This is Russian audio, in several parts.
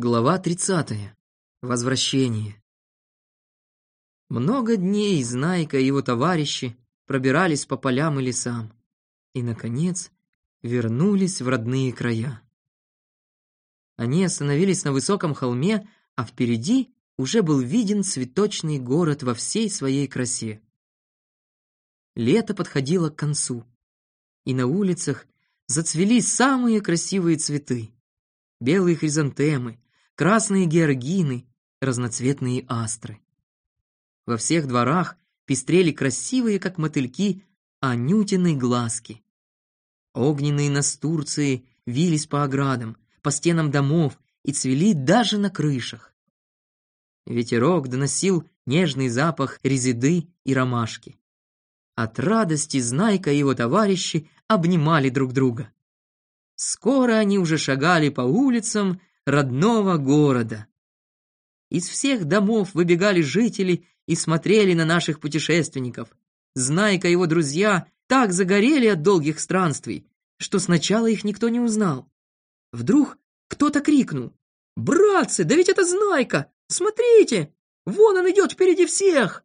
Глава 30. Возвращение. Много дней Знайка и его товарищи пробирались по полям и лесам и, наконец, вернулись в родные края. Они остановились на высоком холме, а впереди уже был виден цветочный город во всей своей красе. Лето подходило к концу, и на улицах зацвели самые красивые цветы. Белые хризантемы, красные георгины, разноцветные астры. Во всех дворах пестрели красивые, как мотыльки, анютины глазки. Огненные настурции вились по оградам, по стенам домов и цвели даже на крышах. Ветерок доносил нежный запах резиды и ромашки. От радости Знайка и его товарищи обнимали друг друга. Скоро они уже шагали по улицам, родного города. Из всех домов выбегали жители и смотрели на наших путешественников. Знайка и его друзья так загорели от долгих странствий, что сначала их никто не узнал. Вдруг кто-то крикнул. «Братцы, да ведь это Знайка! Смотрите! Вон он идет впереди всех!»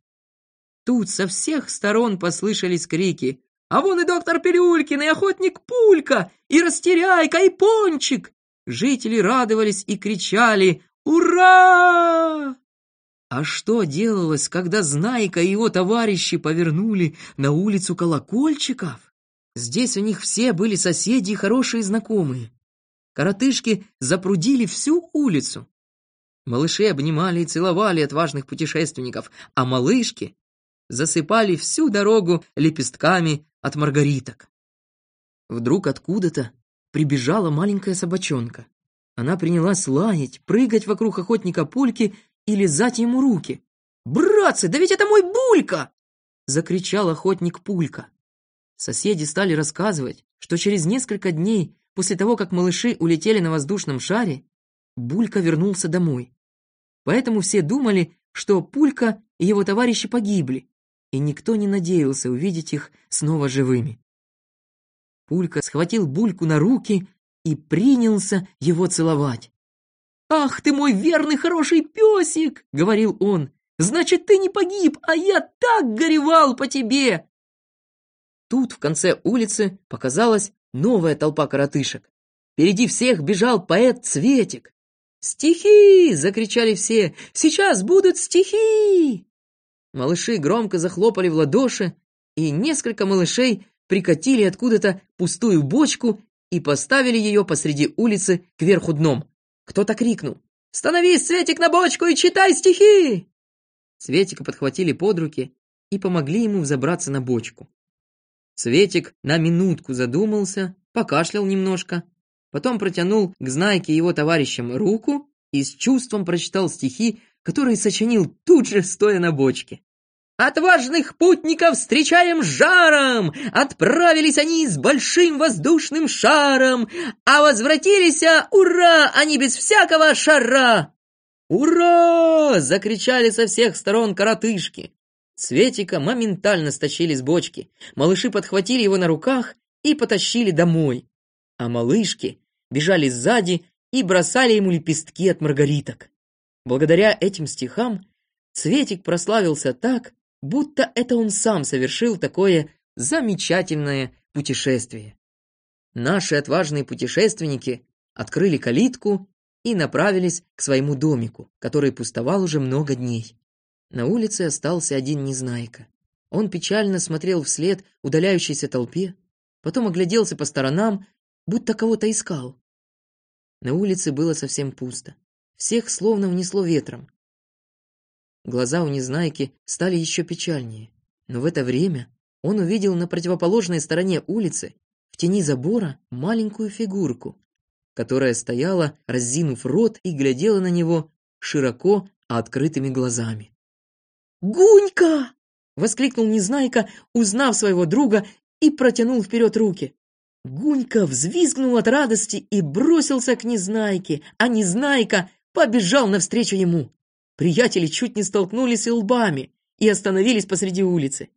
Тут со всех сторон послышались крики. «А вон и доктор Пилюлькин, и охотник Пулька, и Растеряйка, и Пончик! Жители радовались и кричали «Ура!». А что делалось, когда Знайка и его товарищи повернули на улицу колокольчиков? Здесь у них все были соседи и хорошие знакомые. Коротышки запрудили всю улицу. Малыши обнимали и целовали отважных путешественников, а малышки засыпали всю дорогу лепестками от маргариток. Вдруг откуда-то прибежала маленькая собачонка. Она принялась лаять, прыгать вокруг охотника Пульки и лизать ему руки. «Братцы, да ведь это мой Булька!» — закричал охотник Пулька. Соседи стали рассказывать, что через несколько дней после того, как малыши улетели на воздушном шаре, Булька вернулся домой. Поэтому все думали, что Пулька и его товарищи погибли, и никто не надеялся увидеть их снова живыми. Пулька схватил Бульку на руки и принялся его целовать. «Ах ты мой верный хороший песик!» — говорил он. «Значит, ты не погиб, а я так горевал по тебе!» Тут в конце улицы показалась новая толпа коротышек. Впереди всех бежал поэт Цветик. «Стихи!» — закричали все. «Сейчас будут стихи!» Малыши громко захлопали в ладоши, и несколько малышей прикатили откуда-то пустую бочку и поставили ее посреди улицы кверху дном. Кто-то крикнул «Становись, Светик, на бочку и читай стихи!» Светика подхватили под руки и помогли ему взобраться на бочку. Светик на минутку задумался, покашлял немножко, потом протянул к Знайке его товарищам руку и с чувством прочитал стихи, которые сочинил тут же, стоя на бочке. Отважных путников встречаем жаром! Отправились они с большим воздушным шаром, а возвратились, ура, они без всякого шара! «Ура!» — закричали со всех сторон коротышки. Светика моментально стащили с бочки, малыши подхватили его на руках и потащили домой, а малышки бежали сзади и бросали ему лепестки от маргариток. Благодаря этим стихам Цветик прославился так, будто это он сам совершил такое замечательное путешествие. Наши отважные путешественники открыли калитку и направились к своему домику, который пустовал уже много дней. На улице остался один незнайка. Он печально смотрел вслед удаляющейся толпе, потом огляделся по сторонам, будто кого-то искал. На улице было совсем пусто. Всех словно унесло ветром. Глаза у Незнайки стали еще печальнее. Но в это время он увидел на противоположной стороне улицы, в тени забора, маленькую фигурку, которая стояла, разинув рот и глядела на него широко открытыми глазами. «Гунька!» — воскликнул Незнайка, узнав своего друга, и протянул вперед руки. Гунька взвизгнул от радости и бросился к Незнайке, а Незнайка побежал навстречу ему. Приятели чуть не столкнулись лбами и остановились посреди улицы.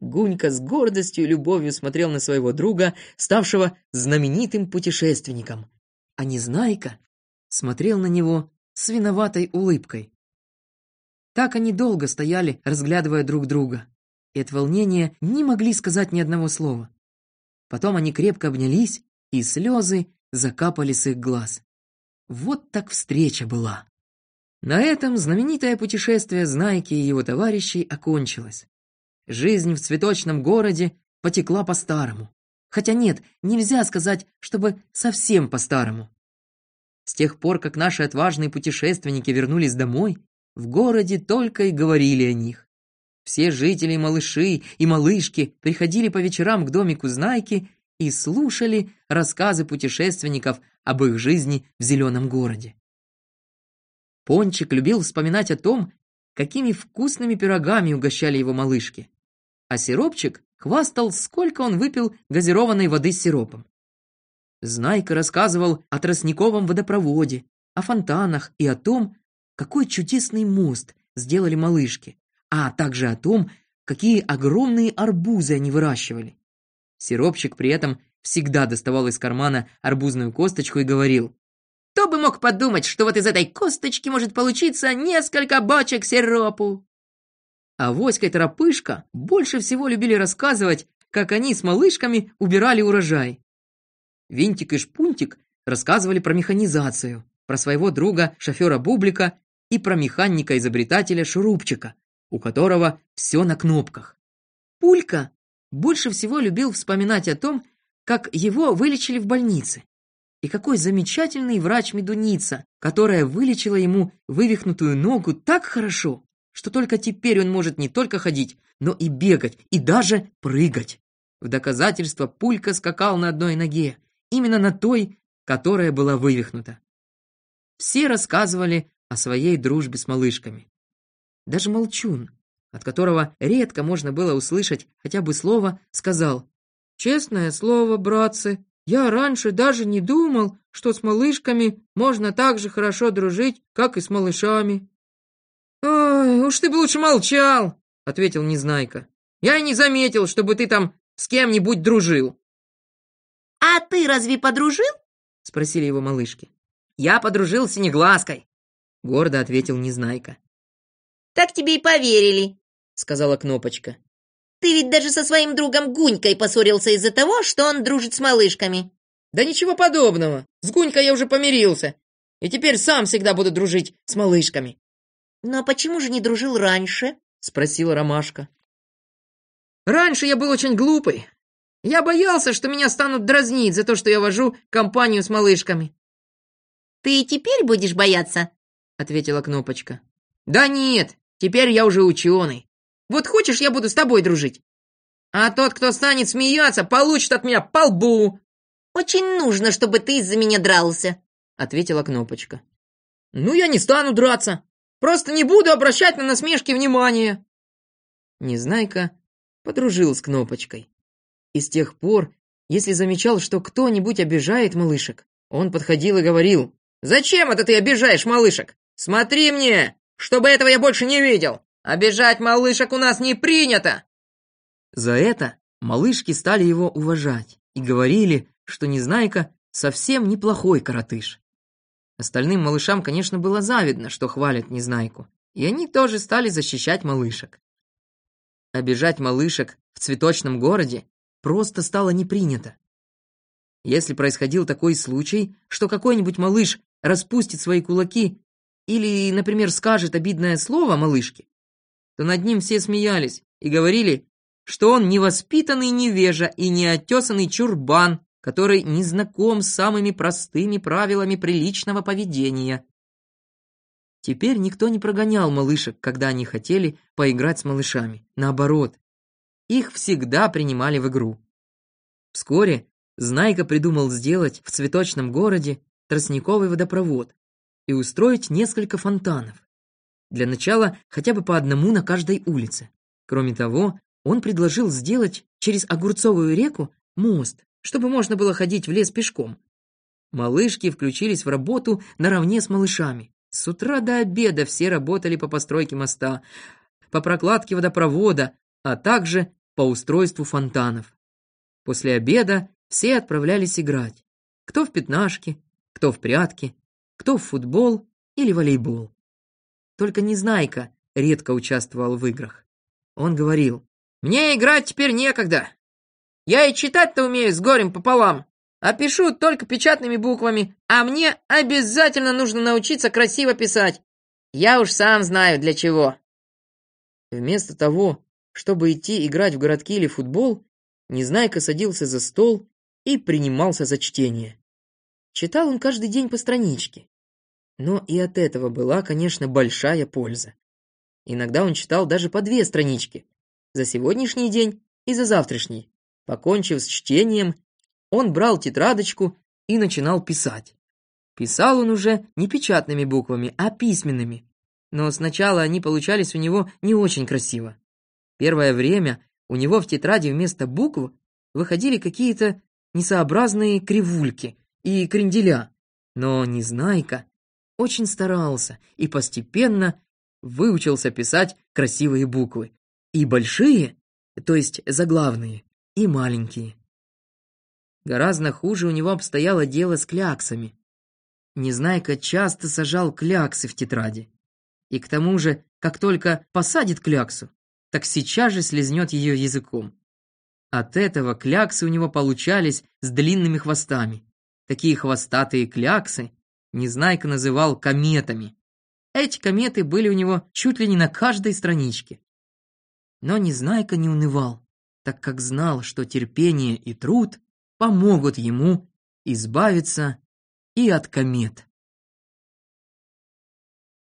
Гунька с гордостью и любовью смотрел на своего друга, ставшего знаменитым путешественником. А Незнайка смотрел на него с виноватой улыбкой. Так они долго стояли, разглядывая друг друга, и от волнения не могли сказать ни одного слова. Потом они крепко обнялись, и слезы закапали с их глаз. Вот так встреча была. На этом знаменитое путешествие Знайки и его товарищей окончилось. Жизнь в цветочном городе потекла по-старому. Хотя нет, нельзя сказать, чтобы совсем по-старому. С тех пор, как наши отважные путешественники вернулись домой, в городе только и говорили о них. Все жители, малыши и малышки приходили по вечерам к домику Знайки и слушали рассказы путешественников об их жизни в зеленом городе. Пончик любил вспоминать о том, какими вкусными пирогами угощали его малышки. А сиропчик хвастал, сколько он выпил газированной воды с сиропом. Знайка рассказывал о тростниковом водопроводе, о фонтанах и о том, какой чудесный мост сделали малышки, а также о том, какие огромные арбузы они выращивали. Сиропчик при этом всегда доставал из кармана арбузную косточку и говорил, «Кто бы мог подумать, что вот из этой косточки может получиться несколько бочек сиропу?» А Воська и Торопышка больше всего любили рассказывать, как они с малышками убирали урожай. Винтик и Шпунтик рассказывали про механизацию, про своего друга, шофера Бублика и про механика-изобретателя Шурупчика, у которого все на кнопках. Пулька больше всего любил вспоминать о том, как его вылечили в больнице. И какой замечательный врач Медуница, которая вылечила ему вывихнутую ногу так хорошо, что только теперь он может не только ходить, но и бегать, и даже прыгать. В доказательство Пулька скакал на одной ноге, именно на той, которая была вывихнута. Все рассказывали о своей дружбе с малышками. Даже Молчун, от которого редко можно было услышать хотя бы слово, сказал «Честное слово, братцы, я раньше даже не думал, что с малышками можно так же хорошо дружить, как и с малышами». «Ой, уж ты бы лучше молчал», — ответил Незнайка. «Я и не заметил, чтобы ты там с кем-нибудь дружил». «А ты разве подружил?» — спросили его малышки. «Я подружил с Синеглазкой», — гордо ответил Незнайка. «Так тебе и поверили», — сказала Кнопочка. «Ты ведь даже со своим другом Гунькой поссорился из-за того, что он дружит с малышками». «Да ничего подобного. С Гунькой я уже помирился. И теперь сам всегда буду дружить с малышками». «Но почему же не дружил раньше?» — спросила Ромашка. «Раньше я был очень глупый, я боялся, что меня станут дразнить за то, что я вожу компанию с малышками. «Ты и теперь будешь бояться?» — ответила Кнопочка. «Да нет, теперь я уже ученый. Вот хочешь, я буду с тобой дружить? А тот, кто станет смеяться, получит от меня по лбу!» «Очень нужно, чтобы ты из-за меня дрался», — ответила Кнопочка. «Ну, я не стану драться. Просто не буду обращать на насмешки внимания». Незнайка подружил с Кнопочкой. И с тех пор, если замечал, что кто-нибудь обижает малышек, он подходил и говорил, «Зачем это ты обижаешь малышек? Смотри мне, чтобы этого я больше не видел! Обижать малышек у нас не принято!» За это малышки стали его уважать и говорили, что Незнайка совсем неплохой коротыш. Остальным малышам, конечно, было завидно, что хвалят Незнайку, и они тоже стали защищать малышек. Обижать малышек в цветочном городе просто стало не принято. Если происходил такой случай, что какой-нибудь малыш распустит свои кулаки или, например, скажет обидное слово малышке, то над ним все смеялись и говорили, что он невоспитанный невежа и неотесанный чурбан, который не знаком с самыми простыми правилами приличного поведения. Теперь никто не прогонял малышек, когда они хотели поиграть с малышами. Наоборот, их всегда принимали в игру. Вскоре Знайка придумал сделать в цветочном городе тростниковый водопровод и устроить несколько фонтанов. Для начала хотя бы по одному на каждой улице. Кроме того, он предложил сделать через Огурцовую реку мост, чтобы можно было ходить в лес пешком. Малышки включились в работу наравне с малышами. С утра до обеда все работали по постройке моста, по прокладке водопровода, а также по устройству фонтанов. После обеда все отправлялись играть. Кто в пятнашки, кто в прятки, кто в футбол или волейбол. Только Незнайка редко участвовал в играх. Он говорил, «Мне играть теперь некогда. Я и читать-то умею с горем пополам, а пишу только печатными буквами, а мне обязательно нужно научиться красиво писать. Я уж сам знаю для чего». Вместо того, чтобы идти играть в городки или футбол, Незнайка садился за стол и принимался за чтение. Читал он каждый день по страничке. Но и от этого была, конечно, большая польза. Иногда он читал даже по две странички. За сегодняшний день и за завтрашний. Покончив с чтением, он брал тетрадочку и начинал писать. Писал он уже не печатными буквами, а письменными. Но сначала они получались у него не очень красиво. Первое время у него в тетради вместо букв выходили какие-то несообразные кривульки и кренделя. Но Незнайка очень старался и постепенно выучился писать красивые буквы. И большие, то есть заглавные, и маленькие. Гораздо хуже у него обстояло дело с кляксами. Незнайка часто сажал кляксы в тетради. И к тому же, как только посадит кляксу, так сейчас же слезнет ее языком. От этого кляксы у него получались с длинными хвостами. Такие хвостатые кляксы Незнайка называл кометами. Эти кометы были у него чуть ли не на каждой страничке. Но Незнайка не унывал, так как знал, что терпение и труд помогут ему избавиться и от комет.